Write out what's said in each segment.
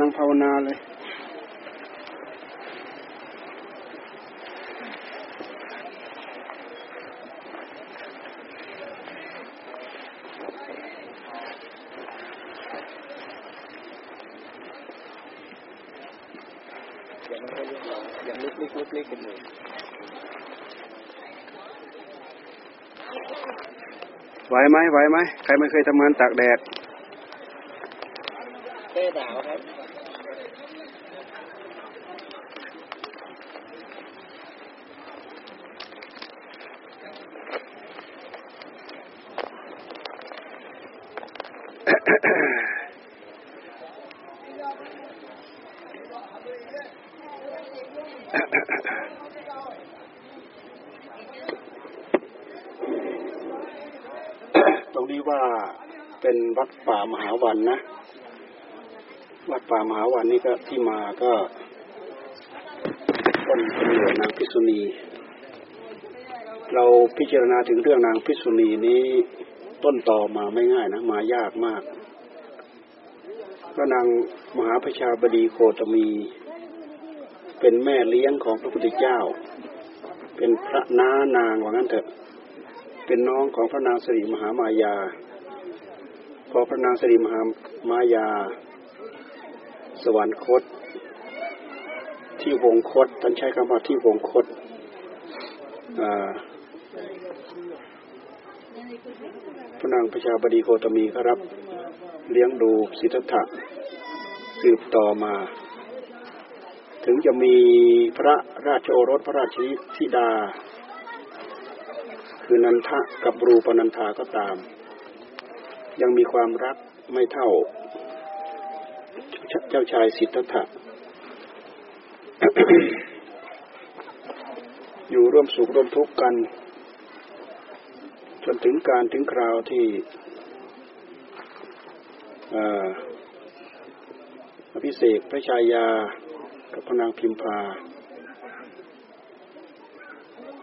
นั่งภาวนาเลยยังลุกลิกลุกลิกกันเลยไหวไหมไหวไหมใครไม่เคยทำงานตากแดด เต้ดาวครับ ตรงนี้ว่าเป็นวัดป่ามหาวันนะ วัดป่ามหา วันนี่ก็ที่มาก็ต้นกำเนิดนางพิษุณี เราพิจารณาถึงเรื่องนางพิษุณีนี้ต้นต่อมาไม่ง่ายนะ มายากมากพระนางมหาพระชาบดีโคตมี เป็นแม่เลี้ยงของพระพุทธเจ้า เป็นพระน้านางว่างั้นเถอะ เป็นน้องของพระนางสิริมหามายา พอพระนางสิริมหามายา สวรรคต ที่วงคตท่านใช้คำว่าที่วงคตพระนางประชาบดีโคตมีก็รับเลี้ยงดูสิทธัตถะสืบต่อมา ถึงจะมีพระราชโอรสพระราชธิดา คือนันทะกับรูปนันทาก็ตาม ยังมีความรักไม่เท่า เจ้าชายสิทธัตถะอยู่ร่วมสุขร่วมทุกข์กัน จนถึงการถึงคราวที่อภิเษกพระชายา กับพระนางพิมพา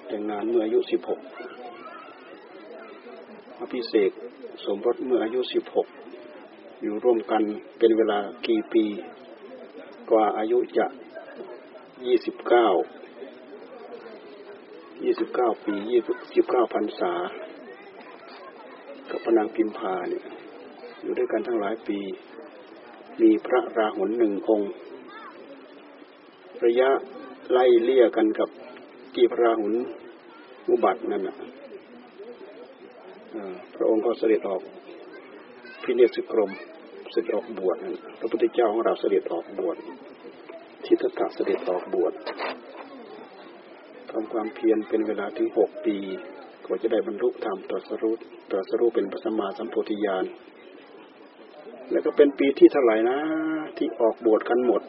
แต่งงานเมื่ออายุสิบหกอภิเษกสมรสเมื่ออายุสิบหก อยู่ร่วมกันเป็นเวลากี่ปี กว่าอายุจะยี่สิบเก้ายี่สิบเก้าปียี่สิบเก้าพรรษา กับพนางพิมพาเนี่ยอยู่ด้วยกันทั้งหลายปี มีพระราหุลหนึ่งองค์ ระยะไล่เลี่ยกันกับกีพระราหุลอุบัตินั่นนะพระองค์ก็เสด็จออก พิเนศกรมเสด็จออกบวชพระพุทธเจ้าของเราเสด็จออกบวชทิฏฐะเสด็จออกบวชทำความเพียรเป็นเวลาถึงหกปีกว่าจะได้บรรลุธรรมตรัสรู้ตรัสรู้เป็นพระสมมาสัมโพธิญาณแล้วก็เป็นปีที่เท่าไหร่นะ ที่ออกบวชกันหมด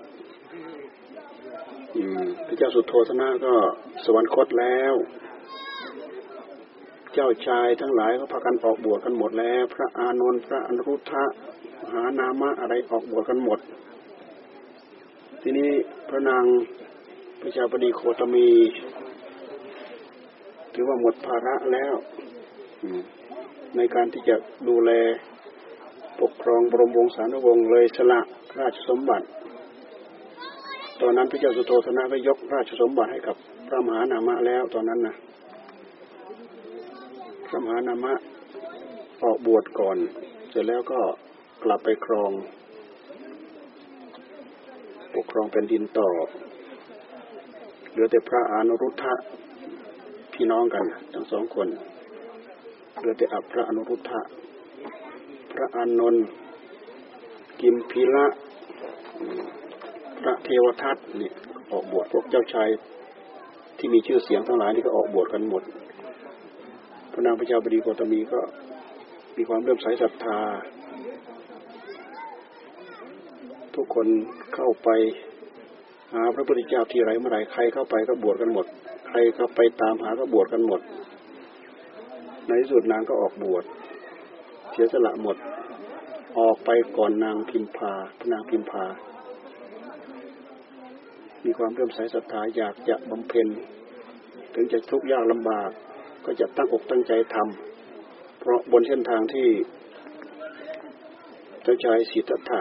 พระเจ้าสุโธธนะก็สวรรคตแล้ว เจ้าชายทั้งหลายก็พากันออกบวชกันหมดแล้ว พระอานนท์พระอนุรุทธะมหานามะอะไรออกบวชกันหมด ทีนี้พระนางพระชาบดีโคตมี ถือว่าหมดภาระแล้วในการที่จะดูแลปกครองบรมวงศานุวงศ์เลยสละราชสมบัติ ตอนนั้นพระเจ้าสุโธธนะก็ยกราชสมบัติให้กับพระมหานามะแล้วตอนนั้นนะ พระมานามะออกบวชก่อน เสร็จแล้วก็กลับไปครอง ปกครองเป็นดินต่อ เหลือแต่พระอนุรุทธะพี่น้องกัน ทั้งสองคน เหลือแต่อับพระอนุรุทธะพระอานนท์กิมพิละ พระเทวทัตนี่ออกบวชพวกเจ้าชายที่มีชื่อเสียงทั้งหลายนี่ก็ออกบวชกันหมด พระนางพระเจ้าบดีโกตมีก็มีความเริ่มใสศรัทธา ทุกคนเข้าไปหาพระพุทธเจ้าที่ไรเมื่อไรใครเข้าไปก็บวชกันหมด ใครเข้าไปตามหาก็บวชกันหมด ในที่สุดนางก็ออกบวชเสียสละหมด ออกไปก่อนนางพิมพาพระนางพิมพา มีความเริ่มใสศรัทธาอยากจะบำเพ็ญ ถึงจะทุกข์ยากลำบาก ก็จะตั้งอกตั้งใจทำเพราะบนเส้นทางที่เจ้าชายสิทธัตถะ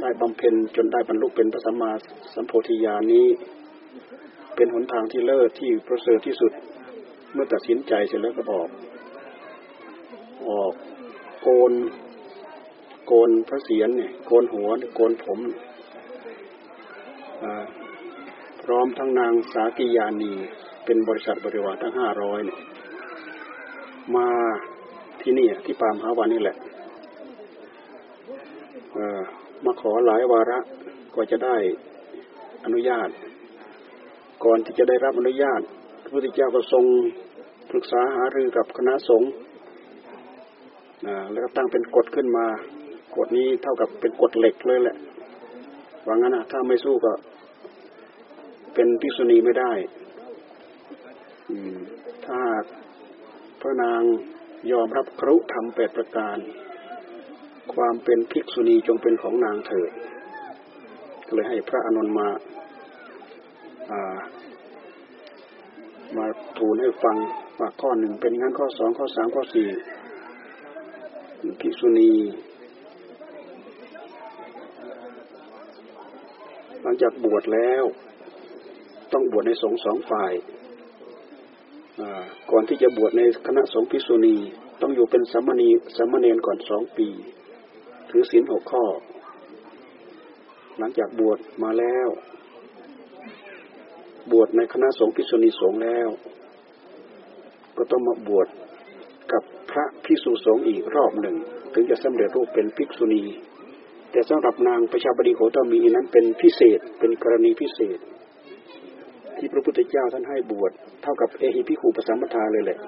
ได้บำเพ็ญจนได้บรรลุเป็นพระสัมมาสัมโพธิญาณนี้ เป็นหนทางที่เลิศที่ประเสริฐที่สุด เมื่อตัดสินใจเสร็จแล้วก็บอก ออกโกน โกนพระเศียรเนี่ยโกนหัวโกนผมพร้อมทั้งนางสากิยานี เป็นบริษัทบริวารทั้งห้าร้อยเนี่ย มาที่นี่ที่ปามหาวันนี่แหละมาขอหลายวาระกว่าจะได้อนุญาต ก่อนที่จะได้รับอนุญาต พระพุทธเจ้าก็ทรงปรึกษาหารือกับคณะสงฆ์แล้วก็ตั้งเป็นกฎขึ้นมา กฎนี้เท่ากับเป็นกฎเหล็กเลยแหละว่างั้นนะถ้าไม่สู้ก็ เป็นภิษุณีไม่ได้ถ้า พระนางยอมรับครุธรรมแปดประการ ความเป็นภิกษุณีจงเป็นของนางเถิดก็เลยให้พระอานนมาามาทูลให้ฟังว่าข้อหนึ่งเป็นงั้นข้อสองข้อสามข้อสี่ภิกษุณี หลังจากบวชแล้ว ต้องบวชในสงฆ์สองฝ่าย ก่อนที่จะบวชในคณะสงฆ์ภิกษุณีต้องอยู่เป็นสามณีสามเณรก่อนสองปี ถือศีลหกข้อ หลังจากบวชมาแล้ว บวชในคณะสงฆ์ภิกษุณีสงฆ์แล้ว ก็ต้องมาบวชกับพระภิกษุสงฆ์อีกรอบหนึ่ง ถึงจะสำเร็จรูปเป็นภิกษุณี แต่สำหรับนางประชาบดีโคตมีนั้นเป็นพิเศษเป็นกรณีพิเศษ ที่พระพุทธเจ้าท่านให้บวชเท่ากับเอหิพิคูปสัมปทาเลยแหละ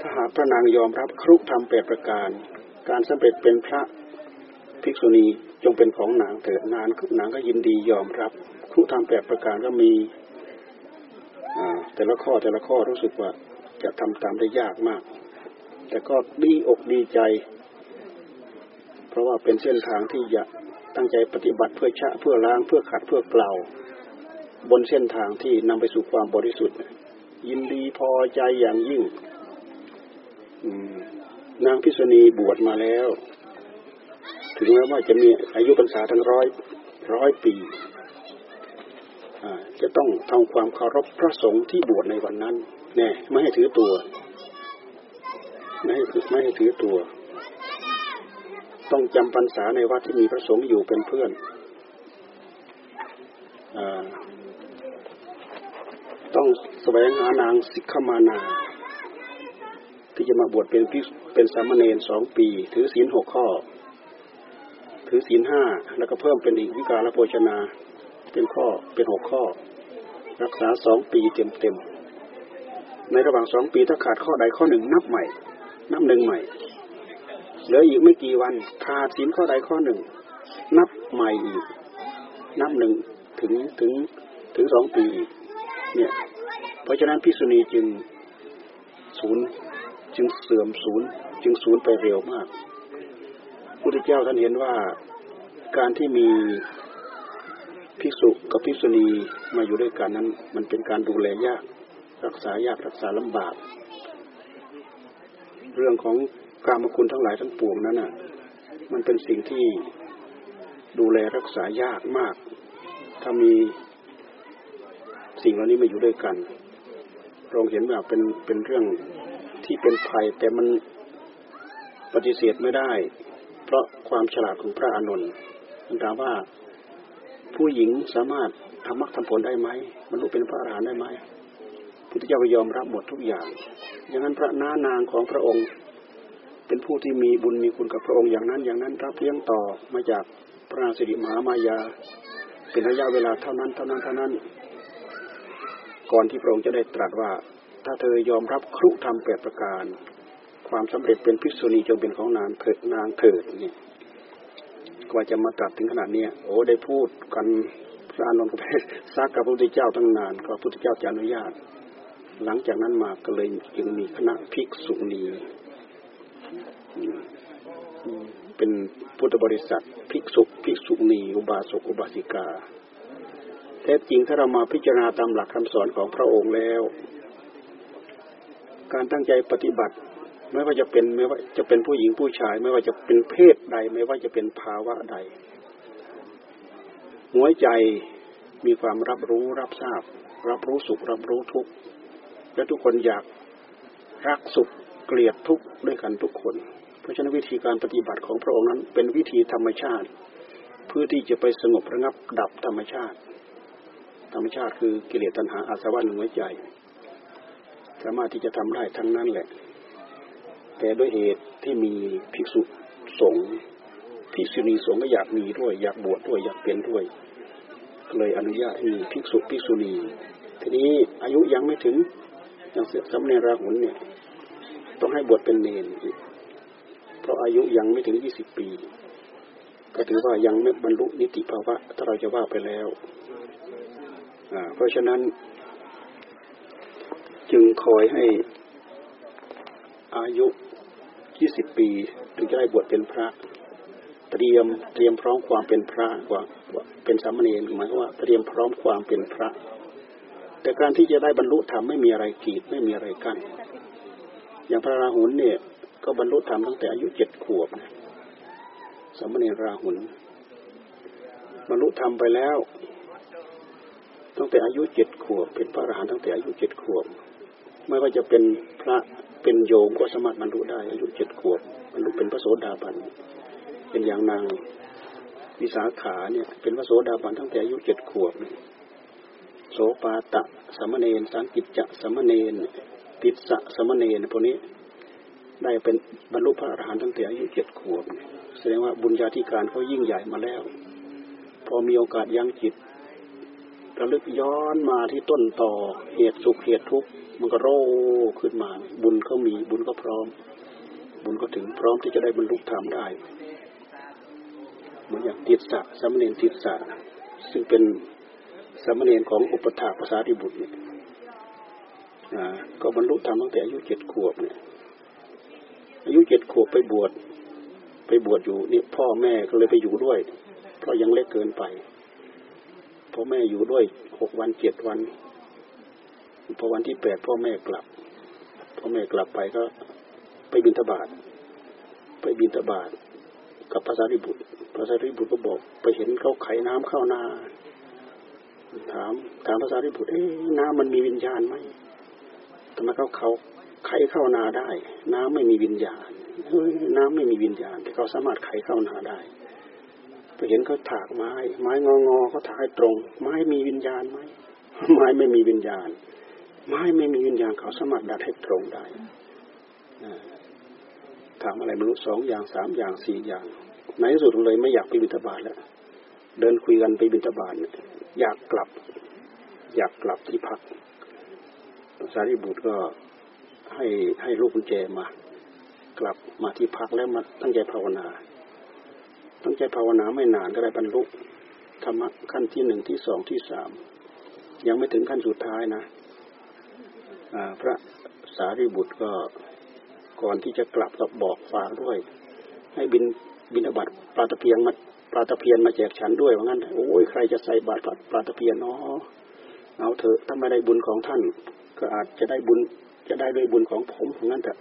ถ้าหากพระนางยอมรับครุธรรมแปดประการ การสำเร็จเป็นพระภิกษุณีจงเป็นของนางเถิดนานนางก็ยินดียอมรับครุธรรมแปดประการก็มีแต่ละข้อแต่ละข้อรู้สึกว่าจะทำตามได้ยากมาก แต่ก็ดีอกดีใจ เพราะว่าเป็นเส้นทางที่จะตั้งใจปฏิบัติเพื่อชะเพื่อล้างเพื่อขัดเพื่อเกล่า บนเส้นทางที่นำไปสู่ความบริสุทธิ์ ยินดีพอใจอย่างยิ่งนางพิษณีบวชมาแล้ว ถึงแม้ว่าจะมีอายุพรรษาทั้งร้อยร้อยปีจะต้องทำความเคารพพระสงฆ์ที่บวชในวันนั้นแน่ไม่ให้ถือตัว ไม่ให้ไม่ให้ถือตัว ต้องจำพรรษาในวัดที่มีพระสงฆ์อยู่เป็นเพื่อนอ แสวงหานางสิกขมานา ที่จะมาบวชเป็นเป็นสามเณรสองปี ถือศีลหกข้อ ถือศีลห้าแล้วก็เพิ่มเป็นอีกวิการละโภชนาเป็นข้อเป็นหกข้อ รักษาสองปีเต็มเต็มในระหว่างสองปีถ้าขาดข้อใดข้อหนึ่งนับใหม่ นับหนึ่งใหม่เหลืออีกไม่กี่วันขาดศีลข้อใดข้อหนึ่ง นับใหม่อีก นับหนึ่งถึงถึงถึงสองปีอีกเนี่ย เพราะฉะนั้นพิษุณีจึงศูนย์จึงเสื่อมศูนย์จึงศูนย์ไปเร็วมากพุทธเจ้าท่านเห็นว่าการที่มีภิกษุกับภิกษุณีมาอยู่ด้วยกันนั้น มันเป็นการดูแลยาก รักษายากรักษาลำบาก เรื่องของกรรมคุณทั้งหลายทั้งปวงนั้นน่ะ มันเป็นสิ่งที่ดูแลรักษายากมาก ถ้ามีสิ่งเหล่านี้มาอยู่ด้วยกัน เราเห็นว่าเป็นเป็นเรื่องที่เป็นภัยแต่มันปฏิเสธไม่ได้ เพราะความฉลาดของพระอานนท์มันถามว่าผู้หญิงสามารถทำมรรคทำผลได้ไหมมันรู้เป็นพระอรหันต์ได้ไหมพุทธเจ้าก็ยอมรับหมดทุกอย่างอย่างนั้นพระน้านางของพระองค์ เป็นผู้ที่มีบุญมีคุณกับพระองค์อย่างนั้น อย่างนั้นรับเลี้ยงต่อมาจากพระสิริมหามายา เป็นระยะเวลาเท่านั้นเท่านั้นเท่านั้น ก่อนที่พระองค์จะได้ตรัสว่า ถ้าเธอยอมรับครุธรรมแปดประการ ความสำเร็จเป็นพิษุณีจงเป็นของนางเถิดนางเถิดนี่กว่าจะมาตรัสถึงขนาดนี้โอ้ได้พูดกันพระอานนท์ก็ไปซักกับพระพุทธเจ้าตั้งนานก็พระพุทธเจ้าจะอนุญาต หลังจากนั้นมาก็เลยจึงมีคณะภิกษุณีเป็นพุทธบริษัทภิกษุภิกษุณีอุบาสกอุบาสิกา แท้จริงถ้าเรามาพิจารณาตามหลักคำสอนของพระองค์แล้ว การตั้งใจปฏิบัติ ไม่ว่าจะเป็นไม่ว่าจะเป็นผู้หญิงผู้ชาย ไม่ว่าจะเป็นเพศใด ไม่ว่าจะเป็นภาวะใด หัวใจมีความรับรู้รับทราบ รับรู้สุขรับรู้ทุกข์และทุกคนอยากรักสุขเกลียดทุกข์ด้วยกันทุกคน เพราะฉะนั้นวิธีการปฏิบัติของพระองค์นั้นเป็นวิธีธรรมชาติ เพื่อที่จะไปสงบระงับดับธรรมชาติ ธรรมชาติคือกิเลสตัณหาอาสวะในหัวใจ สามารถที่จะทำได้ทั้งนั้นแหละ แต่ด้วยเหตุที่มีภิกษุสงฆ์ภิกษุณีสงฆ์ก็อยากมีด้วย อยากบวชด้วยอยากเป็นด้วยเลยอนุญาตให้มีภิกษุภิกษุณี ทีนี้อายุยังไม่ถึงย่างสำเนราหุนเนี่ย ต้องให้บวชเป็นเนรเพราะอายุยังไม่ถึงยี่สิบปี ก็ถือว่ายังไม่บรรลุนิติภาวะถ้าเราจะว่าไปแล้ว เพราะฉะนั้น จึงคอยให้อายุยี่สิบปี ถึงจะได้บวชเป็นพระ เตรียมเตรียมพร้อมความเป็นพระกว่าเป็นสามเณรหมายว่าเตรียมพร้อมความเป็นพระ แต่การที่จะได้บรรลุธรรมไม่มีอะไรกีดไม่มีอะไรกัน้นอย่างพระราหุลเนี่ย ก็บรรลุธรรมตั้งแต่อายุเจ็ดขวบสามเณรราหุลบรรลุธรรมไปแล้ว ตั้งแต่อายุเจ็ดขวบเป็นพระอรหันต์ตั้งแต่อายุเจ็ดขวบไม่ว่าจะเป็นพระเป็นโยมก็สามารถบรรลุได้อายุเจ็ดขวบบรรลุเป็นพระโสดาบันเป็นอย่างนางวิสาขาเนี่ยเป็นพระโสดาบันตั้งแต่อายุเจ็ดขวบโสปาตะสมณเณรสังกิจจะสมณเณรติสะสมณเณรพวกนี้ได้เป็นบรรลุพระอรหันต์ตั้งแต่อายุเจ็ดขวบแสดงว่าบุญญาธิการเขายิ่งใหญ่มาแล้ว พอมีโอกาสยังจิต ระลึกย้อนมาที่ต้นต่อ เหตุสุขเหตุทุกข์มันก็โรขึ้นมา บุญเขามีบุญก็พร้อม บุญก็ถึงพร้อมที่จะได้บรรลุธรรมได้เหมือนอย่างติดสะสมณีติดสะซึ่งเป็นสมณีของอุปถาภาษาธิบุตรเนี่ยก็บรรลุธรรมตั้งแต่อายุเจ็ดขวบเนี่ยอายุเจ็ดขวบไปบวชไปบวชอยู่นี่พ่อแม่ก็เลยไปอยู่ด้วย เพราะยังเล็กเกินไป พ่อแม่อยู่ด้วยหกวันเจ็ดวันพอวันที่แปดพ่อแม่กลับพ่อแม่กลับไปก็ ไปบินทบาทไปบินทบาทกับพระสารีบุตรพระสารีบุตรก็บอก ไปเห็นเขาไขน้ำเข้านา ถามถามพระสารีบุตรเอ้น้ำมันมีวิญญาณไหมทำไมเขาเขาไขเข้านาได้ น้ำไม่มีวิญญาณเฮ้ยน้ำไม่มีวิญญาณ แต่เขาสามารถไขเข้านาได้ เห็นเขาถากไม้ ไม้งองอเขาถากให้ตรง ไม้มีวิญญาณไหมไม้ไม่มีวิญญาณ ไม้ไม่มีวิญญาณเขาสามารถดัดให้ตรงได้ถามอะไรไม่รู้สองอย่างสามอย่างสี่อย่างในที่สุดเลยไม่อยากไปบิณฑบาตแล้วเดินคุยกันไปบิณฑบาตอยากกลับ อยากกลับที่พักสารีบุตรก็ให้ให้ลูกกุญแจมา กลับมาที่พักแล้วมาตั้งใจภาวนา ตั้งใจภาวนาไม่นานก็ได้บรรลุธรรมะขั้นที่หนึ่งที่สองที่สามยังไม่ถึงขั้นสุดท้ายนะพระสารีบุตรก็ก่อนที่จะกลับก็บอกฝากด้วย ให้บินบินบัตรปลาตะเพียงมาปลาตะเพียนมาแจกฉันด้วยว่างั้นโอ้ยใครจะใส่บาตรปลาตะเพียนเนาะเอาเถอะถ้าไม่ได้บุญของท่าน ก็อาจจะได้บุญจะได้ด้วยบุญของผมว่างั้นแต่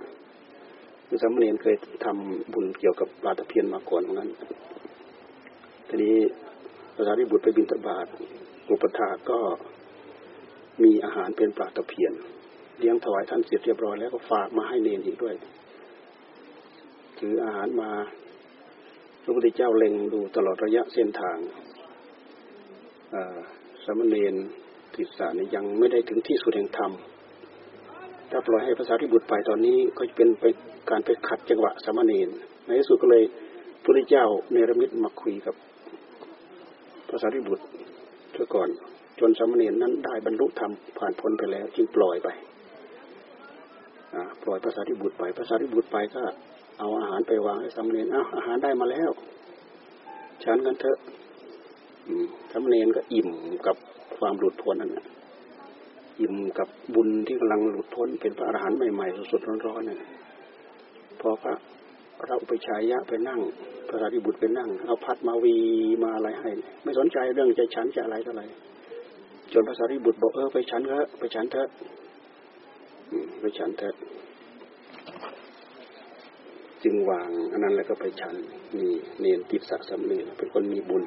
คือสามเณรเคยทำบุญเกี่ยวกับปลาตะเพียนมาก่อนว่างั้นทีนี้พระสารีบุตรไปบินตบาตอุปถาก็มีอาหารเป็นปลาตะเพียน เลี้ยงถวายท่านเสร็จเรียบร้อยแล้วก็ฝากมาให้เนรอีกด้วย ถืออาหารมาพระพุทธเจ้าเล็งดูตลอดระยะเส้นทางสมณเณรติสานี่ยังไม่ได้ถึงที่สุดแห่งธรรม ถ้าปล่อยให้ภาษาที่บุตรไปตอนนี้ก็จะเป็นไปการไปขัดจังหวะสมณเณรในที่สุดก็เลยพระเจ้าเนรมิตมาคุยกับภาษาที่บุตรเพื่อก่อนจนสมณเณรนั้นได้บรรลุธรรมผ่านพ้นไปแล้ว จึงปล่อยไปปล่อยภาษาที่บุตรไปภาษาที่บุตรไปก็เอาอาหารไปวางให้สามเณรอ้าวอาหารได้มาแล้วฉันกันเถอะสามเณรก็อิ่มกับความหลุดพ้นนั่นแหละ อิ่มกับบุญที่กำลังหลุดพ้นเป็นพระอรหันต์ใหม่ๆสดๆร้อนๆนั่นพอพระเราไปชายะไปนั่งพระสารีบุตรไปนั่ง เอาพัดมาวีมาอะไรให้ ไม่สนใจเรื่องจะฉันจะอะไรเท่าไหร่จนพระสารีบุตรบอกเออไปฉันเถอะไปฉันเถอะไปฉันเถอะจึงวางอันนั้นแล้วก็ไปฉันนี่เนียนติดสะสำเนียเป็นคนมีบุญ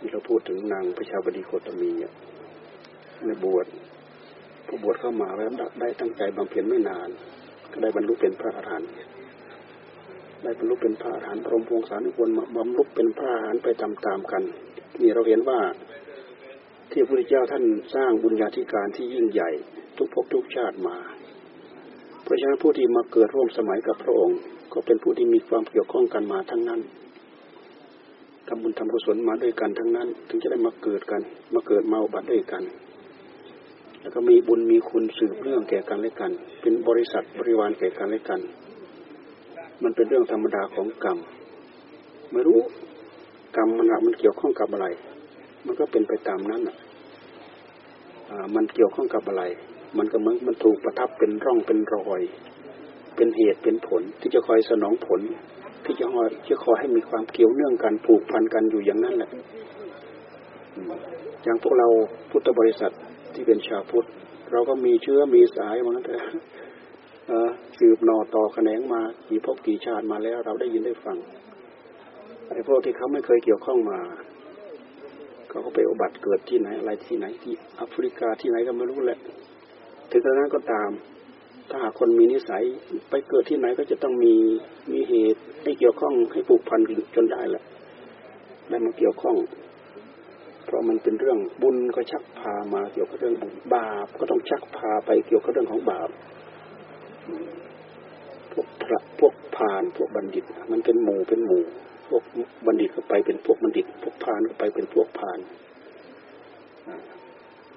นี่เราพูดถึงนางพระชาบดีโคตมีเนี่ย ในบวชพอบวชเข้ามาแล้วได้ตั้งใจบำเพ็ญไม่นาน ก็ได้บรรลุเป็นพระอรหันต์ได้บรรลุเป็นพระอรหันต์พรหมพงสานุวลมบำรุเป็นพระอรหันต์ไปตามๆกัน นี่เราเห็นว่าที่พระพุทธเจ้าท่านสร้างบุญญาธิการที่ยิ่งใหญ่ ทุกภพทุกชาติมา เพราะฉะนั้นผู้ที่มาเกิดร่วมสมัยกับพระองค์ ก็เป็นผู้ที่มีความเกี่ยวข้องกันมาทั้งนั้นทำบุญทำกุศลมาด้วยกันทั้งนั้น ถึงจะได้มาเกิดกัน มาเกิดมาอุบัติด้วยกัน แล้วก็มีบุญมีคุณสืบเรื่องแก่กันและกัน เป็นบริษัทบริวารแก่กันและกัน มันเป็นเรื่องธรรมดาของกรรม ไม่รู้กรรมมันมันเกี่ยวข้องกับอะไร มันก็เป็นไปตามนั้นอะมันเกี่ยวข้องกับอะไร มันก็เหมือนมันถูกประทับเป็นร่องเป็นรอย เป็นเหตุเป็นผลที่จะคอยสนองผล ที่จะคอยจะคอยให้มีความเกี่ยวเนื่องกันผูกพันกันอยู่อย่างนั้นแหละอย่างพวกเราพุทธบริษัท ที่เป็นชาวพุทธ เราก็มีเชื้อมีสายมาแต่สืบนอต่อแขนงมากี่พบกี่ชาติมาแล้ว เราได้ยินได้ฟังไอ้พวกที่เขาไม่เคยเกี่ยวข้องมาเขาก็ไปอุบัติเกิดที่ไหนอะไรที่ไหนที่แอฟริกาที่ไหนก็ไม่รู้แหละ ถึงกระนั้นก็ตาม ถ้าหากคนมีนิสัยไปเกิดที่ไหนก็จะต้องมีมีเหตุให้เกี่ยวข้องให้ผูกพันจนได้แหละได้มาเกี่ยวข้อง เพราะมันเป็นเรื่องบุญก็ชักพามาเกี่ยวกับเรื่องบุญบาป ก็ต้องชักพาไปเกี่ยวกับเรื่องของบาปพวกพระพวกพานพวกบัณฑิต มันเป็นหมู่เป็นหมู่ พวกบัณฑิตก็ไปเป็นพวกบัณฑิต พวกพานก็ไปเป็นพวกพาน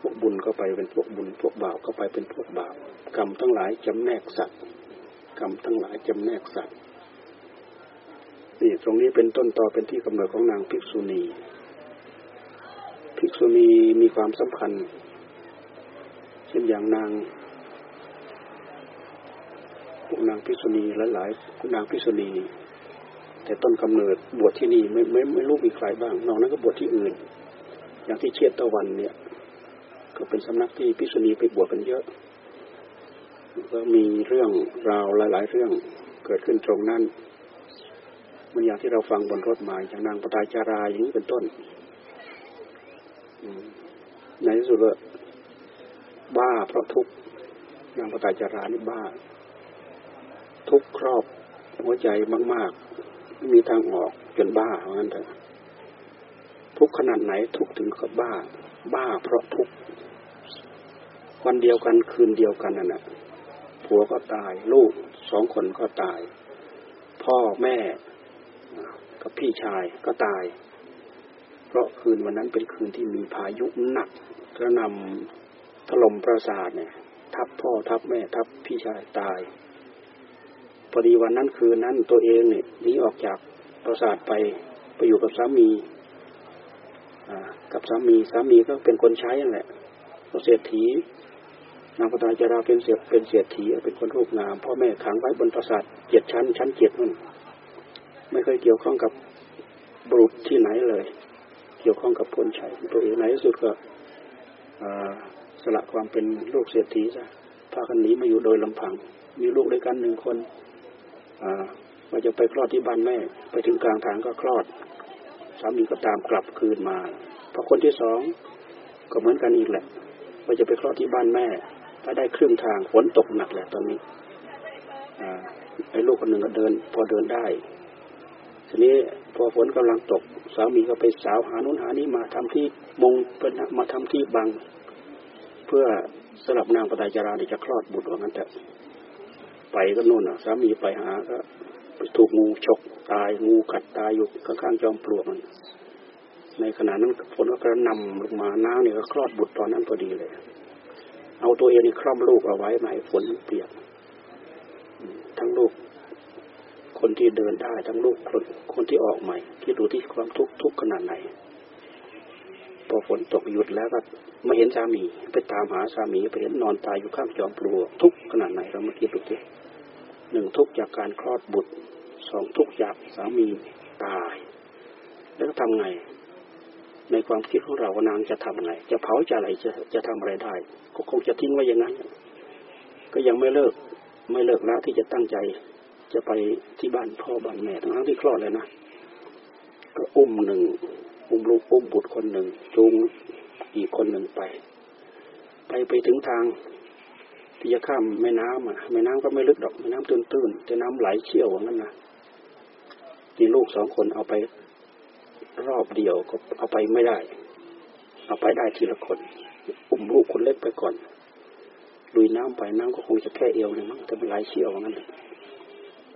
พวกบุญก็ไปเป็นพวกบุญ พวกบาปก็ไปเป็นพวกบาปกรรมทั้งหลายจำแนกสัตว์กรรมทั้งหลายจำแนกสัตว์นี่ตรงนี้เป็นต้นต่อเป็นที่กำเนิดของนางภิกษุณี ภิกษุณีมีความสำคัญ เช่นอย่างนางพวกนางภิกษุณีหลายๆนางภิกษุณี แต่ต้นกำเนิดบวชที่นี่ไม่ไม่ไม่รู้มีใครบ้างนอกนั้นก็บวชที่อื่น อย่างที่เชียตะวันเนี่ย ก็เป็นสำนักที่พิษุณีไปบวชกันเยอะก็มีเรื่องราวหลาย ๆ เรื่องเกิดขึ้นตรงนั้นมันอย่างที่เราฟังบนรถมาอย่างนางปตาจาราอย่างนี้เป็นต้น ในที่สุดก็บ้าเพราะทุกนางปตาจารานี่บ้า ทุกครอบหัวใจมาก ๆ มีทางออกจนบ้าเพราะงั้นเถอะทุกขนาดไหนทุกถึงกับบ้า บ้าเพราะทุกวันเดียวกันคืนเดียวกันนั่นแหะผัวก็ตาย ลูกสองคนก็ตาย พ่อแม่กับพี่ชายก็ตาย เพราะคืนวันนั้นเป็นคืนที่มีพายุหนักกระนำถล่มปราสาทเนี่ย ทับพ่อทับแม่ทับพี่ชายตาย พอดีวันนั้นคืนนั้นตัวเองเนี่ยหนีออกจากปราสาทไปไปอยู่กับสามีกับสามีสามีก็เป็นคนใช้นั่นแหละเศรษฐีนางปตาจราเป็นเสียเป็นเศรษฐีเป็นคนรูปงามพ่อแม่ขังไว้บนปราสาทเจ็ดชั้น ชั้นเจ็ดนั่นไม่เคยเกี่ยวข้องกับบุรุษที่ไหนเลย เกี่ยวข้องกับคนใช้ตัวเองไหนที่สุดก็สละความเป็นลูกเศรษฐีซะพากันหนีมาอยู่โดยลำพัง มีลูกด้วยกันหนึ่งคนว่าจะไปคลอดที่บ้านแม่ ไปถึงกลางทางก็คลอดสามีก็ตามกลับคืนมาพอคนที่สองก็เหมือนกันอีกแหละว่าจะไปคลอดที่บ้านแม่ถ้าได้ครึ่งทางฝนตกหนักแหละตอนนี้ไอ้ลูกคนหนึ่งก็เดิน พอเดินได้ ทีนี้พอฝนกำลังตกสามีก็ไปสาวหานุนหานี้มาทำที่มงเป็นมาทำที่บัง เพื่อสลับนางปตายจาราจะคลอดบุตรว่างั้นแต่ไปก็นู่นสามีไปหาก็ถูกงูฉกตายงูกัดตายอยู่ข้างๆจอมปลวกมันในขณะนั้นฝนก็กระนำลงมาน้ำเนี่ยก็คลอดบุตรตอนนั้นพอดีเลย เอาตัวเองนี่คล่อมลูกเอาไว้ไหมฝนเปียกทั้งลูก คนที่เดินได้ทั้งลูกคนคนที่ออกใหม่ ที่ดูที่ความทุกข์ทุกขนาดไหนพอฝนตกหยุดแล้วก็ไม่เห็นสามีไปตามหาสามีไปเห็นนอนตายอยู่ข้างจอมปลวกทุกขนาดไหนเรามาคิดดูสิหนึ่งทุกจากการคลอดบุตรสองทุกจากสามีตาย แล้วก็ทำไง ในความคิดของเราว่านางจะทำไง จะเผาจะอะไรจะจะทำอะไรได้ ก็คงจะทิ้งไว้อย่างนั้น ก็ยังไม่เลิกไม่เลิกละที่จะตั้งใจ จะไปที่บ้านพ่อบ้านแม่ทั้งที่คลอดเลยนะก็อุ้มหนึ่งอุ้มลูกอุ้มบุตรคนหนึ่งจูงอีกคนหนึ่งไป ไปไปถึงทางที่จะข้ามแม่น้ำอะแม่น้ำก็ไม่ลึกดอกแม่น้ำตื้นๆแต่น้ำไหลเชี่ยวอย่างนั้นนะที่ลูกสองคนเอาไปรอบเดียวก็เอาไปไม่ได้ เอาไปได้ทีละคน อุ้มลูกคนเล็กไปก่อนลุยน้ำไปน้ำก็คงจะแค่เอวเลยมั้งแต่ไม่ไหลเชี่ยวอย่างนั้น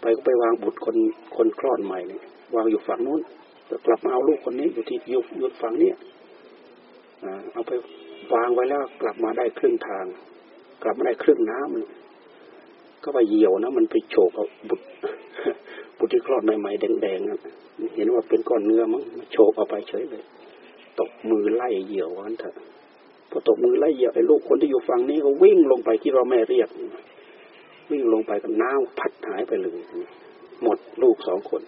ไปก็ไปวางบุตรคนคนคลอดใหม่เนี่ยวางอยู่ฝั่งนู้นจะกลับมาเอาลูกคนนี้อยู่ที่ยุบยุดฝั่งเนี้ยเอาไปวางไว้แล้วกลับมาได้ครึ่งทาง กลับมาได้ครึ่งน้ำก็ไปเหี่ยวนะมันไปโฉกเอาบุตรบุตรที่คลอดใหม่ๆแดงๆนั่นเห็นว่าเป็นก้อนเนื้อมั้งโฉกเอาไปเฉยเลย ตกมือไล่เหี่ยววันเถอะพอตกมือไล่เหี่ยวไอ้ลูกคนที่อยู่ฝั่งนี้ก็วิ่งลงไปที่เราแม่เรียก วิ่งลงไปกับน้ำพัดหายไปเลย หมดลูกสองคน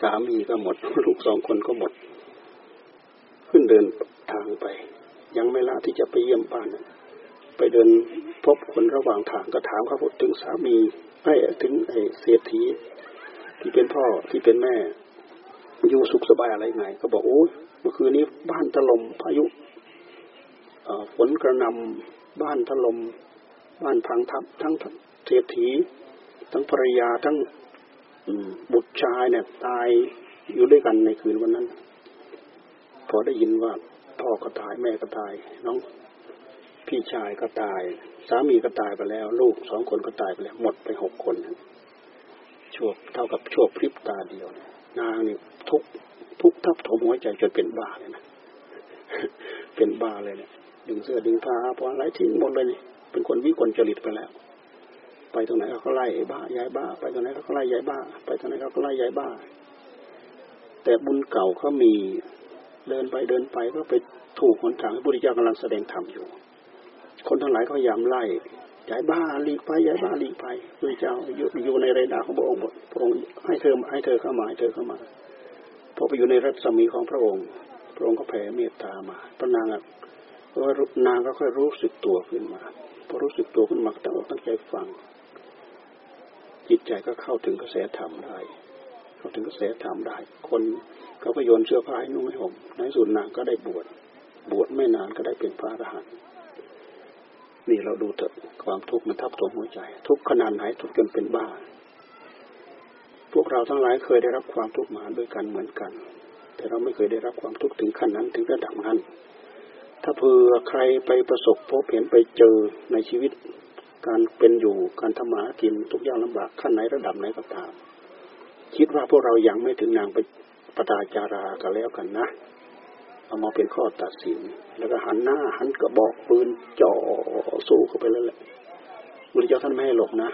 สามีก็หมด ลูกสองคนก็หมด ขึ้นเดินทางไป ยังไม่ละที่จะไปเยี่ยมบ้านไปเดินพบคนระหว่างทางก็ถามเขาถึงสามีไอ้ถึงไอ้เศรษฐีที่เป็นพ่อที่เป็นแม่ อยู่สุขสบายอะไรไง ก็บอกโอ้ยเมื่อคืนนี้บ้านถล่มพายุฝนกระนำบ้านถล่ม บ้านพังทับทั้งเศรษฐี ทั้งภรรยาทั้งบุตรชายเนี่ยตายอยู่ด้วยกันในคืนวันนั้น พอได้ยินว่าพ่อก็ตายแม่ก็ตาย น้องพี่ชายก็ตาย สามีก็ตายไปแล้ว ลูกสองคนก็ตายไปแล้ว หมดไปหกคนชั่วเท่ากับชั่วพริบตาเดียวนางนี่ทุกทุกทับถมหัวใจจนเป็นบ้าเลยนะเป็นบ้าเลยเนี่ยดึงเสื้อดึงผ้าพออะไรทิ้งหมดเลยนี่ เป็นคนวิกลจริตไปแล้ว ไปตรงไหนเขาไล่บ้ายายบ้า ไปตรงไหนเขาไล่ยายบ้า ไปตรงไหนเขาก็ไล่ยายบ้า แต่บุญเก่าเขามีเดินไปเดินไปก็ไปถูกคนทางพระพุทธเจ้ากำลังแสดงธรรมอยู่ คนทั้งหลายเขาพยายามไล่ยายบ้าหลีกไปยายบ้าหลีกไปพระเจ้าอยู่อยู่ในเรดาร์ของพระองค์พระองค์ให้เธอให้เธอเข้ามาให้เธอเข้ามาพอไปอยู่ในรัศมีของพระองค์ พระองค์ก็แผ่เมตตามาพระนางก็นางก็ค่อยรู้สึกตัวขึ้นมา พอรู้สึกตัวขึ้นมาตั้งอกตั้งใจฟัง จิตใจก็เข้าถึงกระแสธรรมได้ เข้าถึงกระแสธรรมได้ คนเขาก็โยนเสื้อผ้าให้นุ่งให้ห่มในสุดนางก็ได้บวชบวชไม่นานก็ได้เป็นพระอรหันต์นี่เราดูเถอะความทุกข์มันทับถมหัวใจ ทุกขนาดไหนทุกจนเป็นบ้า พวกเราทั้งหลายเคยได้รับความทุกข์มาด้วยกันเหมือนกัน แต่เราไม่เคยได้รับความทุกข์ถึงขั้นนั้นถึงระดับนั้น ถ้าเผื่อใครไปประสบพบเห็นไปเจอในชีวิต การเป็นอยู่การทำมากินทุกอย่างลำบากขั้นไหนระดับไหนก็ตาม คิดว่าพวกเรายังไม่ถึงนางไปปตาจารากันแล้วกันนะเอามาเป็นข้อตัดสิน แล้วก็หันหน้า หันกระบอกปืนจ่อสู้เข้าไปแล้วแหละบุริเจ้าท่านไม่ให้หลบนะ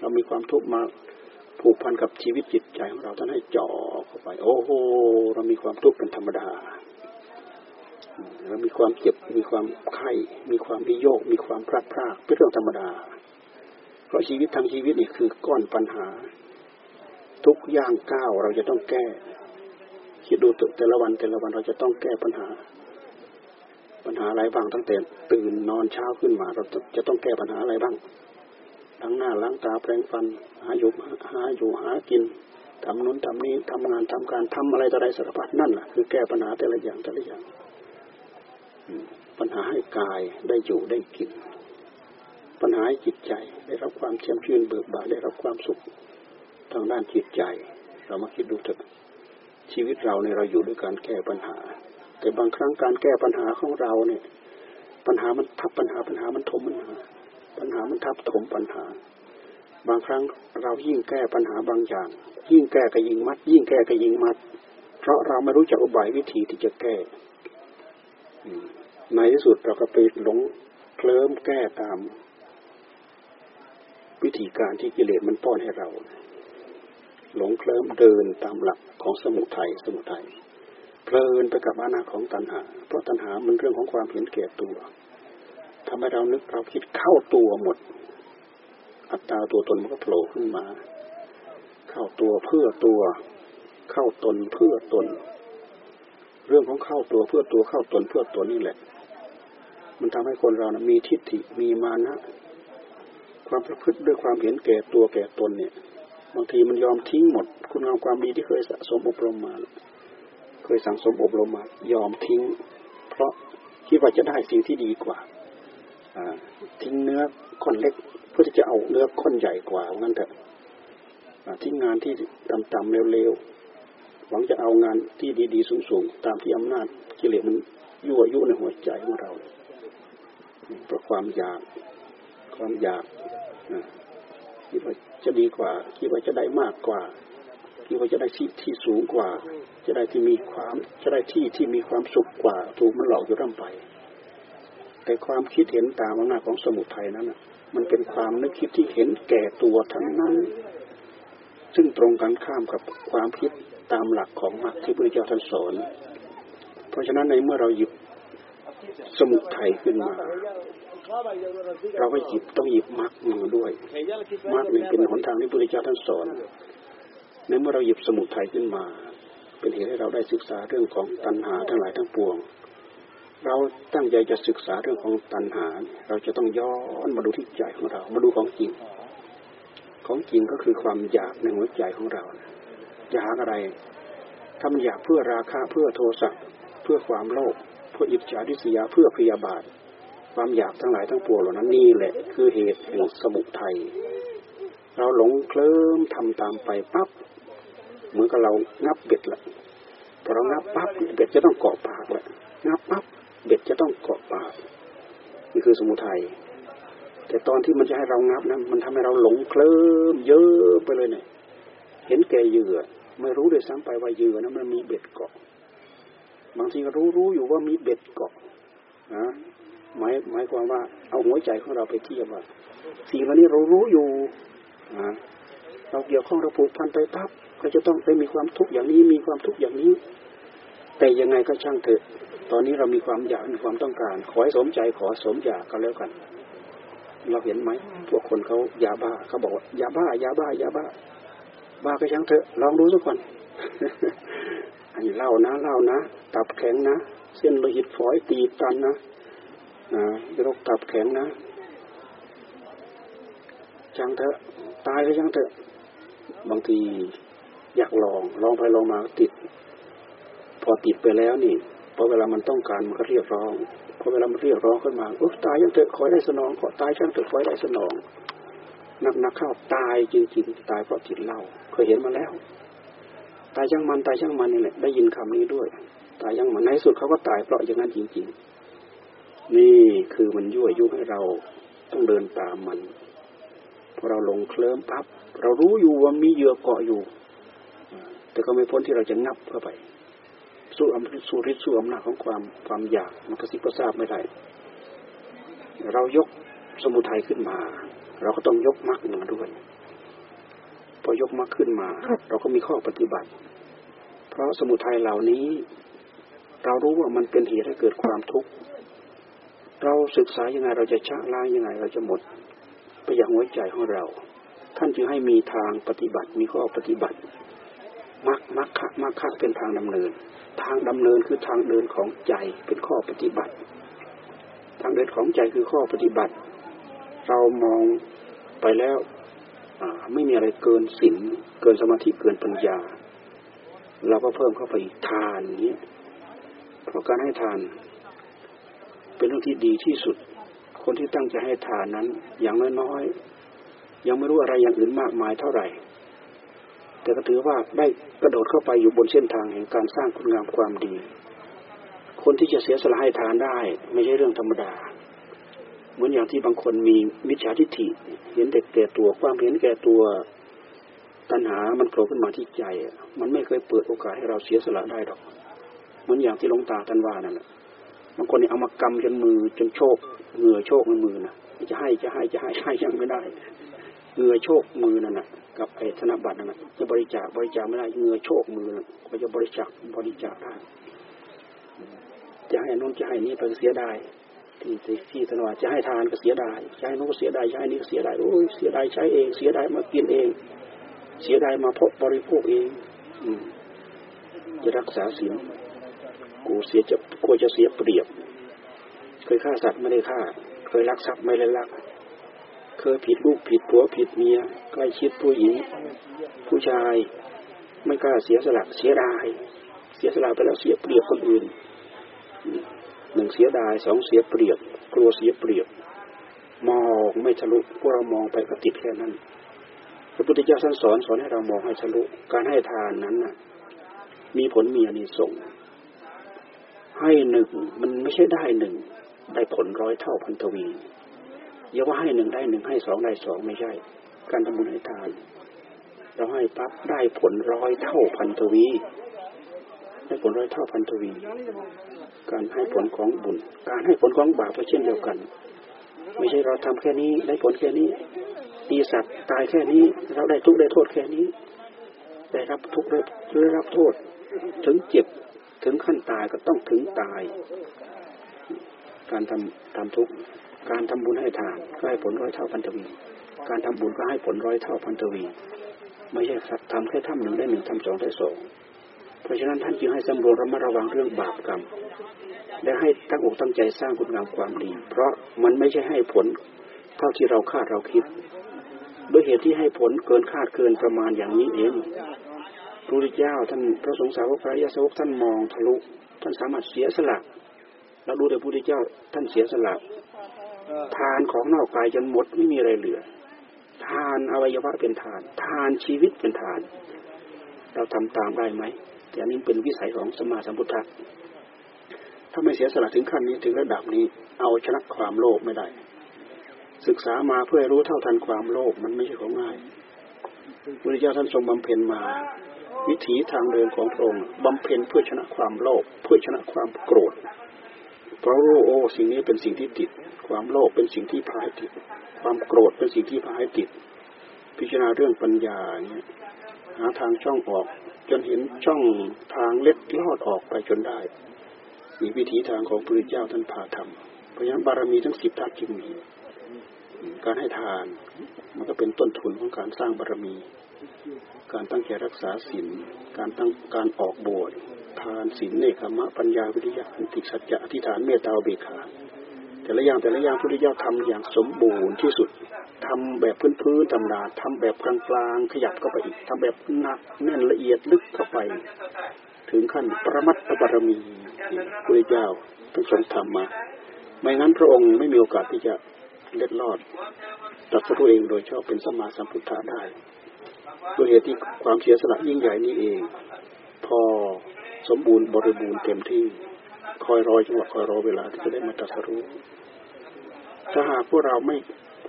เรามีความทุกข์มาผูกพันกับชีวิตจิตใจของเราท่านให้จ่อเข้าไป โอ้โหเรามีความทุกข์เป็นธรรมดา เรามีความเจ็บ มีความไข้ มีความวิโยกมีความพลาดพลาดเป็นเรื่องธรรมดา เพราะชีวิตทางชีวิตนี่คือก้อนปัญหา ทุกย่างก้าวเราจะต้องแก้ คิดดูแต่ละวันแต่ละวันเราจะต้องแก้ปัญหา ปัญหาอะไรบ้างตั้งแต่ตื่นนอนเช้าขึ้นมา เราจะต้องแก้ปัญหาอะไรบ้างล้างหน้าล้างตาแปรงฟัน หาอยู่หาอยู่หากินทำนู้นทำนี้ทำงานทำการทำอะไรต่ออะไรสารพัดนั่นแหละคือแก้ปัญหาแต่ละอย่างแต่ละอย่าง ปัญหาให้กายได้อยู่ได้กิน ปัญหาให้จิตใจได้รับความเชื่อมชื่นเบิกบานได้รับความสุขทางด้านจิตใจ เรามาคิดดูเถอะชีวิตเราเนี่ยเราอยู่ด้วยการแก้ปัญหา แต่บางครั้งการแก้ปัญหาของเราเนี่ย ปัญหามันทับปัญหาปัญหามันถมปัญหา ปัญหามันทับถมปัญหา บางครั้งเรายิ่งแก้ปัญหาบางอย่าง ยิ่งแก้ก็ยิ่งมัด ยิ่งแก้ก็ยิ่งมัด เพราะเราไม่รู้จักอุบายวิธีที่จะแก้ ในที่สุดเราก็ไปหลงเคลิ้มแก้ตาม วิธีการที่กิเลสมันป้อนให้เรา หลงเคลิ้มเดินตามหลักของสมุทัยสมุทัยเพลินไปกับอาณาของตัณหา เพราะตัณหามันเรื่องของความเห็นแก่ตัวทำให้เรานึกเราคิดเข้าตัวหมด อัตตาตัวตนมันก็โผล่ขึ้นมา เข้าตัวเพื่อตัว เข้าตนเพื่อตน เรื่องของเข้าตัวเพื่อตัวเข้าตนเพื่อตนนี่แหละ มันทำให้คนเรานะมีทิฏฐิมีมานะ ความประพฤติด้วยความเห็นแก่ตัวแก่ตนเนี่ย บางทีมันยอมทิ้งหมด คุณงามความดีที่เคยสะสมอบรมมา เคยสั่งสมอบรมมายอมทิ้ง เพราะคิดว่าจะได้สิ่งที่ดีกว่าทิ้งเนื้อก้อนเล็ก เพื่อที่จะเอาเนื้อก้อนใหญ่กว่างั้นเถอะทิ้งงานที่ต่ำๆเร็วๆหวังจะเอางานที่ดีๆสูงๆตามที่อำนาจกิเลสมันยั่วยุในหัวใจของเรา เพราะความอยากความอยากคิดว่าจะดีกว่า คิดว่าจะได้มากกว่า คิดว่าจะได้ที่ที่สูงกว่า จะได้ที่มีความจะได้ที่ที่มีความสุขกว่า ถูกมันหลอกอยู่ร่ำไป แต่ความคิดเห็นตามอำนาจของสมุทัยนั้นมันเป็นความนึกคิดที่เห็นแก่ตัวทั้งนั้น ซึ่งตรงกันข้ามกับความคิดตามหลักของมรรคที่พระเจ้าท่านสอน เพราะฉะนั้นในเมื่อเราหยิบ สมุทัยขึ้นมาเราก็หยิบต้องหยิบมรรคมาด้วยมรรคนี่เป็นหนทางที่พระพุทธเจ้าท่านสอนในเมื่อเราหยิบสมุทัยขึ้นมา เป็นเหตุให้เราได้ศึกษาเรื่องของตัณหาทั้งหลายทั้งปวง เราตั้งใจจะศึกษาเรื่องของตัณหา เราจะต้องย้อนมาดูที่ใจของเรา มาดูของจริง ของจริงก็คือความอยากในหัวใจของเราอยากอะไรถ้ามันอยากเพื่อราคาเพื่อโทสะเพื่อความโลภ พื่ออิจฉาทิษยาเพื่อพยาบาท ความอยากทั้งหลายทั้งปวงเหล่านั้นนี่แหละคือเหตุแห่งสมุทัยเราหลงเคลิ้มทำตามไปปั๊บเหมือนกับเรางับเบ็ดละพอเรางับปั๊บเบ็ดจะต้องเกาะปากละงับปั๊บเบ็ดจะต้องเกาะปากนี่คือสมุทัยแต่ตอนที่มันจะให้เรางับนั้นมันทำให้เราหลงเคลิ้มเยอะไปเลยเนี่ยเห็นแก่เหยื่อไม่รู้เลยซ้ำไปว่าเหยื่อนั้นมันมีเบ็ดเกาะ บางทีก็รู้รู้อยู่ว่ามีเบ็ดเกาะนะหมายหมายความว่าเอาหัวใจของเราไปเทียบว่าสิ่งเหล่านี้เรารู้อยู่นะเราเกี่ยวข้องเราผูกพันไปปั๊บก็จะต้องไปมีความทุกข์อย่างนี้มีความทุกข์อย่างนี้ แต่ยังไงก็ช่างเถอะ ตอนนี้เรามีความอยากมีความต้องการ ขอให้สมใจขอสมอยากก็แล้วกัน เราเห็นไหมพวกคนเขายาบ้าเขาบอกว่ายาบ้ายาบ้ายาบ้าบ้าก็ช่างเถอะลองดูสักก่อน อันนี้เล่านะเล่านะ ตับแข็งนะ เส้นโลหิตฝอยตีบตันนะโรคตับแข็งนะช่างเถอะตายก็ช่างเถอะบางทีอยากลองลองไปลองมาติด พอติดไปแล้วนี่พอเวลามันต้องการมันก็เรียกร้องพอเวลามันเรียกร้องขึ้นมาโอ้ตายยังเถอะขอได้สนองขอตายช่างเถอะขอได้สนองนักนักเข้าตายจริงๆตายเพราะติดเหล้าเคยเห็นมาแล้ว ตายช่างมันตายช่างมันนี่แหละได้ยินคำนี้ด้วย ตายช่างมันในสุดเขาก็ตายเพราะอย่างนั้นจริง ๆ นี่คือมันยั่วยุให้เราต้องเดินตามมันพอเราลงเคลิ้มปั๊บเรารู้อยู่ว่ามีเหยื่อเกาะอยู่ แต่ก็ไม่พ้นที่เราจะงับเข้าไป สู้อำสู้ฤทธิ์สู้อำนาจของความความอยากมันก็สิบประทราบไม่ได้เรายกสมุทัยขึ้นมา เราก็ต้องยกมรรคมาด้วย พอยกมรรคขึ้นมา เราก็มีข้อปฏิบัติ เพราะสมุทัยเหล่านี้ เรารู้ว่ามันเป็นเหตุให้เกิดความทุกข์เราศึกษายังไงเราจะชะล้างยังไงเราจะหมดไปอย่างหัวใจของเรา ท่านจึงให้มีทางปฏิบัติมีข้อปฏิบัติมักมักคะมักคะเป็นทางดำเนิน ทางดำเนินคือทางเดินของใจเป็นข้อปฏิบัติ ทางเดินของใจคือข้อปฏิบัติ เรามองไปแล้ว ไม่มีอะไรเกินศีลเกินสมาธิเกินปัญญา เราก็เพิ่มเข้าไปทานนี้เพราะการให้ทาน เป็นเรื่องที่ดีที่สุด คนที่ตั้งใจให้ทานนั้น อย่างน้อยๆยังไม่รู้อะไรอย่างอื่นมากมายเท่าไหร่ แต่ก็ถือว่าได้กระโดดเข้าไปอยู่บนเส้นทางแห่งการสร้างคุณงามความดี คนที่จะเสียสละให้ทานได้ ไม่ใช่เรื่องธรรมดา เหมือนอย่างที่บางคนมีมิจฉาทิฏฐิ เห็นเด็กแก่ตัวความเห็นแก่ตัวตัณหา มันโผล่ขึ้นมาที่ใจ มันไม่เคยเปิดโอกาสให้เราเสียสละได้ดอก เหมือนอย่างที่ลงตาท่านว่านั่นแหละ บางคนเนี่ยเอามากำจนมือจนโชกเหงื่อโชกในมือนะจะให้จะให้จะให้ให้ยังไม่ได้ เหงื่อโชกมือนั่นนะกับไอ้ธนบัตรนั่นนะจะบริจาคบริจาคไม่ได้เหงื่อโชกมือนะก็จะบริจาคบริจาคได้ จะให้นู้นจะให้นี้ไปเสียไดาย ที่ที่ธนวัตจะให้ทานก็เสียดายใช้นู้นเสียดายใช้นี้ก็เสียดายโอ้ยเสียดายใช้เอง เสียดายมากินเอง เสียดายมาพบบริโภคเองอืจะรักษาศีลกูเสียจะกลัวจะเสียเปรียบ เคยฆ่าสัตว์ไม่ได้ฆ่า เคยลักทรัพย์ไม่ได้ลัก เคยผิดลูกผิดผัวผิดเมียใกล้ชิดผู้หญิง ผู้ชาย ไม่กล้าเสียสละเสียดาย เสียสละไปแล้วเสียเปรียบคนอื่น หนึ่งเสียดายสองเสียเปรียบ กลัวเสียเปรียบ มองไม่ทะลุพวกเรามองไปก็ติดแค่นั้นพระพุทธเจ้าท่านสอนสอนให้เรามองให้ทะลุการให้ทานนั้นน่ะ มีผลมีอานิสงส์ให้หนึ่งมันไม่ใช่ได้หนึ่งได้ผลร้อยเท่าพันทวีอย่าว่าให้หนึ่งได้หนึ่งให้สองได้สองไม่ใช่ การทำบุญให้ทาน เราให้ปั๊บได้ผลร้อยเท่าพันทวีได้ผลร้อยเท่าพันทวี การให้ผลของบุญ การให้ผลของบาปก็เช่นเดียวกัน ไม่ใช่เราทำแค่นี้ได้ผลแค่นี้ตีสัตว์ตายแค่นี้ เราได้ทุกได้โทษแค่นี้ ได้รับทุกข์ได้รับโทษ ถึงเจ็บถึงขั้นตายก็ต้องถึงตาย การทำทำทุกการทำบุญให้ทานก็ให้ผลร้อยเท่าพันทวี การทำบุญก็ให้ผลร้อยเท่าพันทวี ไม่ใช่ทำแค่ทำหนึ่งได้หนึ่งทำสองได้สอง ราะฉะนั้นท่านจึงให้สำรวมระมัดระวังเรื่องบาปกรรม และให้ตั้งอกตั้งใจสร้างคุณงามความดี เพราะมันไม่ใช่ให้ผลเท่าที่เราคาดเราคิดด้วยเหตุที่ให้ผลเกินคาดเกินประมาณอย่างนี้เองพระพุทธเจ้าท่านพระสงฆ์สาวกพระยาสาวกท่านมองทะลุท่านสามารถเสียสละเราดูแต่พระพุทธเจ้าท่านเสียสละทานของนอกกายจนหมดไม่มีอะไรเหลือ ทานอวัยวะเป็นทาน ทานชีวิตเป็นทาน เราทำตามได้ไหม แต่อันนี้เป็นวิสัยของสมมาสัมพุทธะถ้าไม่เสียสละถึงขั้นนี้ถึงระดับนี้เอาชนะความโลภไม่ได้ ศึกษามาเพื่อรู้เท่าทันความโลภมันไม่ใช่ของง่ายพระเจ้าท่านทรงบำเพ็ญมา วิถีทางเดินของพระองค์บำเพ็ญเพื่อชนะความโลภเพื่อชนะความโกรธ เพราะรู้โอ้สิ่งนี้เป็นสิ่งที่ติด ความโลภเป็นสิ่งที่พายติด ความโกรธเป็นสิ่งที่พายติด พิจารณาเรื่องปัญญาเนี่ยหาทางช่องออก จนเห็นช่องทางเล็ดลอดออกไปจนได้ มีวิถีทางของพระพุทธเจ้าท่านพาทำเพราะฉะนั้นบารมีทั้งสิบทัศจึงมี การให้ทานมันก็เป็นต้นทุนของการสร้างบารมี การตั้งใจรักษาศีลการตั้งการออกบวชทานศีลเนคขมะปัญญาวิริยะอันติสัจจะอธิษฐานเมตตาเบิกขาแต่ละอย่างแต่ละอย่างพุทธเจ้าทำอย่างสมบูรณ์ที่สุด ทำแบบพื้นๆธรรมดาทำแบบกลางๆ ขยับเข้าไปอีกทำแบบหนักแน่นละเอียดลึกเข้าไป ถึงขั้นประมัตถบารมีพุทธเจ้าทั้งทรงทำมา ไม่งั้นพระองค์ไม่มีโอกาสที่จะเล็ดลอดตัดสู้เองโดยชอบเป็นสมาสัมพุทธะได้ด้วยเหตุที่ความเสียสละยิ่งใหญ่นี้เอง พอสมบูรณ์บริบูรณ์เต็มที่ คอยรอจังหวะคอยรอเวลาที่จะได้มาตรัสรู้ถ้าหากพวกเราไม่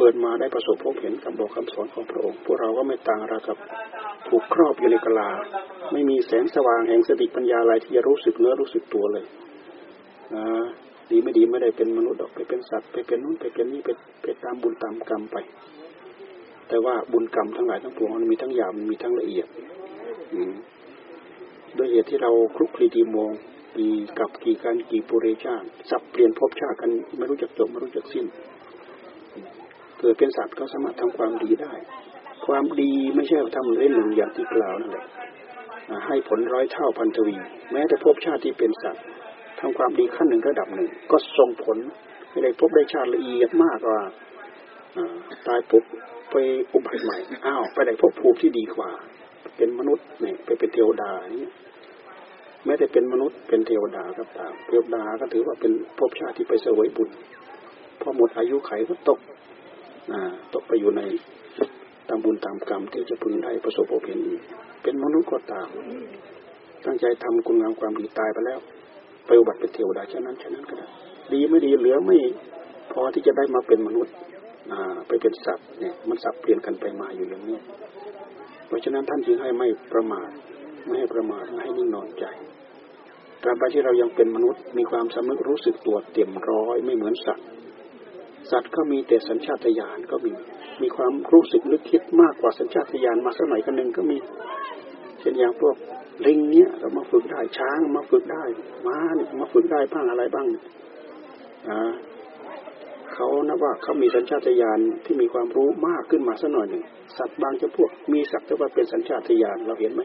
เปิดมาได้ประสบพบเห็นคำบอกคำสอนของพระองค์ พวกเราก็ไม่ต่างอะไรกับถูกครอบอยู่ในกลา ไม่มีแสงสว่างแห่งสติปัญญาอะไรที่จะรู้สึกเนื้อรู้สึกตัวเลยนะดีไม่ดีไม่ได้เป็นมนุษย์ดอกไปเป็นสัตว์ไปเป็นนู้นไปเป็นนี่ไปไปตามบุญตามกรรมไป แต่ว่าบุญกรรมทั้งหลายทั้งปวงมันมีทั้งหยาบมีทั้งละเอียดด้วยเหตุที่เราคลุกคลีดีโมงกี่กับกี่การกี่ปุเรชาติสับเปลี่ยนภพชาติกันไม่รู้จักจบไม่รู้จักสิ้น เกิดเป็นสัตว์ก็สามารถทำความดีได้ ความดีไม่ใช่ทำเล่นหนึ่งอย่างที่กล่าวนั่นแหละให้ผลร้อยเท่าพันทวี แม้แต่ภพชาติที่เป็นสัตว์ทำความดีขั้นหนึ่งระดับหนึ่ง ก็ส่งผลให้ได้พบได้ชาติละเอียดมากกว่าตายปุ๊บไปอุบัติใหม่อ้าวไปได้พบภูมิที่ดีกว่า เป็นมนุษย์เนี่ยไปเป็นเทวดาเนี่ยแม้แต่เป็นมนุษย์เป็นเทวดาก็ตามเทวดาก็ถือว่าเป็นภพชาติที่ไปเสวยบุญพอหมดอายุไขก็ตก ตกไปอยู่ในตามบุญตามกรรมที่จะพึงได้ประสบพบเห็นเป็นมนุษย์ก็ตาม ตั้งใจทำคุณงามความดีตายไปแล้ว ไปอุบัติเป็นเทวดาเช่นนั้นเช่นนั้นก็ได้ดีไม่ดีเหลือไม่พอที่จะได้มาเป็นมนุษย์ไปเป็นสัตว์เนี่ยมันสับเปลี่ยนกันไปมาอยู่อย่างนี้ เพราะฉะนั้นท่านจึงให้ไม่ประมาทไม่ให้ประมาทไม่ให้นิ่งนอนใจตราบใดที่เรายังเป็นมนุษย์มีความสำนึกรู้สึกตัวเต็มร้อยไม่เหมือนสัตว์ สัตว์ก็มีแต่สัญชาตญาณก็มี มีความรู้สึกนึกคิดมากกว่าสัญชาตญาณมาสักหน่อยกันหนึ่งก็มี เช่นอย่างพวกลิงเนี้ยเรามาฝึกได้ช้างมาฝึกได้ม้ามาฝึกได้บ้างอะไรบ้างอ่าเขานะว่าเขามีสัญชาตญาณที่มีความรู้มากขึ้นมาสักหน่อยหนึ่งสัตว์บางจำพวกมีสักแต่ว่าเป็นสัญชาตญาณเราเห็นไหม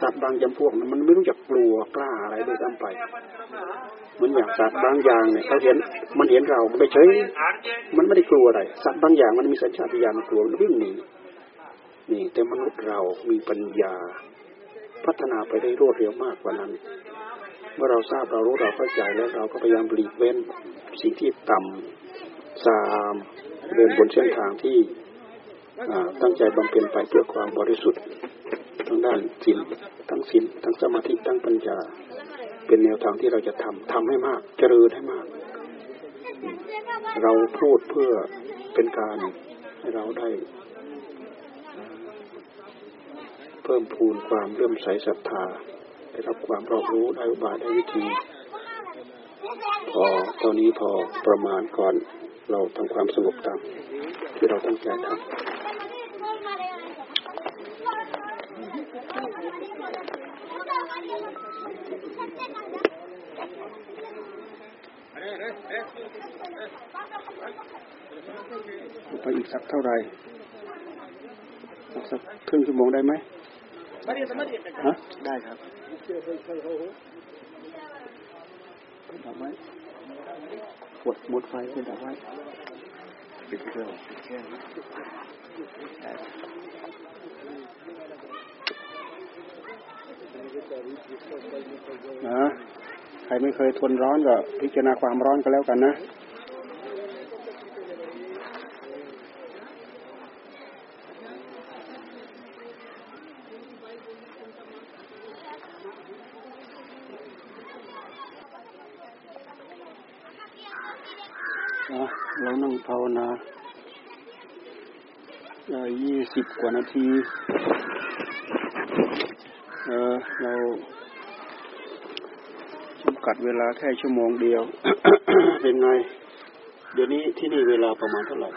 สัตว์บางจำพวกมันไม่รู้จักกลัวกล้าอะไรด้วยซ้ำไป มือนอย่างสัตว์บางอย่างเนี่ยเขาเห็นมันเห็นเรามันไม่เฉยมันไม่ได้กลัวอะไรสัตว์บางอย่างมันมีสัญชาตญาณมันกลัวมันวิ่งหนีนี่แต่มนุษย์เรามีปัญญา พัฒนาไปได้รวดเร็วมากกว่านั้น เมื่อเราทราบเรารู้เราเข้าใจแล้วเราก็พยายามหลีกเว้นสิ่งที่ต่ำซามเดินบนเส้นทางที่ตั้งใจบำเพ็ญไปเพื่อความบริสุทธิ์ทั้งด้านศีลทั้งศีลทั้งสมาธิทั้งปัญญา เป็นแนวทางที่เราจะทำทำให้มาก เจริญให้มาก เราพูดเพื่อเป็นการให้เราได้ เพิ่มพูนความเลื่อมใสศรัทธาได้รับความรอบรู้ได้อุบายได้วิธีพอตอนนี้พอประมาณก่อนเราทำความสงบตามที่เราตั้งใจทำ ไปอีกสักเท่าไหร่อีกสักครึ่งชั่วโมงได้ไหมฮะได้ครับไปดับไว้กดหมดไฟไปดับไว้ปิดเครื่องปิดเครื่องนะ ใครไม่เคยทนร้อนก็พิจารณาความร้อนก็แล้วกันนะนะเรานั่งภาวนาได้ยี่สิบกว่านาที เออเราจำ กัดเวลาแค่ชั่วโมงเดียว เป็นไง เดี๋ยวนี้ที่นี่เวลาประมาณเท่าไหร่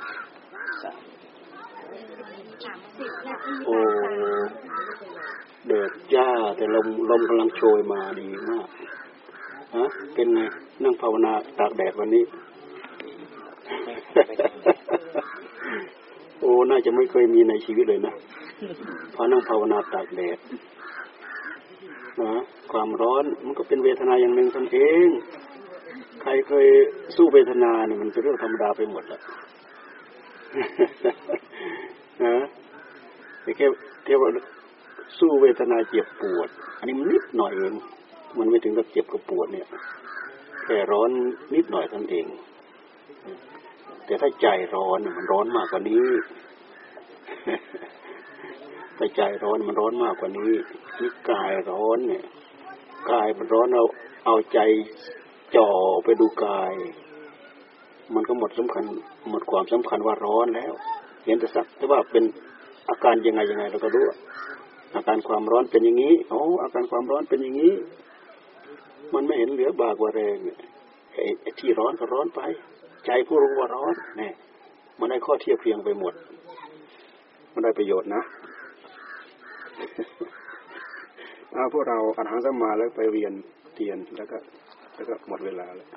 โอ้เดือดจ้า แต่ลมลมกำลังโชยมาดีมากฮะเป็นไง นั่งภาวนาตากแดดวันนี้ โอ้ น่าจะไม่เคยมีในชีวิตเลยนะพอนั่งภาวนาตากแดด นะความร้อนมันก็เป็นเวทนาอย่างหนึ่งตนเอง ใครเคยสู้เวทนาเนี่ยมันเป็นเรื่องธรรมดาไปหมดแหละนะแต่แค่แค่ว่าสู้เวทนาเจ็บปวด อันนี้มันนิดหน่อยเองมันไม่ถึงกับเจ็บกับปวดเนี่ยแค่ร้อนนิดหน่อยตนเอง แต่ถ้าใจร้อนมันร้อนมากกว่านี้ ถ้าใจร้อนมันร้อนมากกว่านี้นี่กายร้อนเนี่ยกายมันร้อนเอาเอาใจจ่อไปดูกาย มันก็หมดสำคัญ หมดความสำคัญว่าร้อนแล้ว เห็นแต่สักแต่ว่าเป็นอาการยังไงยังไงเราก็รู้อาการความร้อนเป็นอย่างนี้โอ้อาการความร้อนเป็นอย่างนี้ มันไม่เห็นเหลือบากว่าแรงเนี่ยไอ้ไอ้ที่ร้อนก็ร้อนไป ใจผู้รู้ว่าร้อนเนี่ยมันได้ข้อเทียบเทียงไปหมด มันได้ประโยชน์นะ เอาพวกเราอาหารสมมาแล้วไปเวียนเทียนแล้วก็ แล้วก็หมดเวลาแล้ว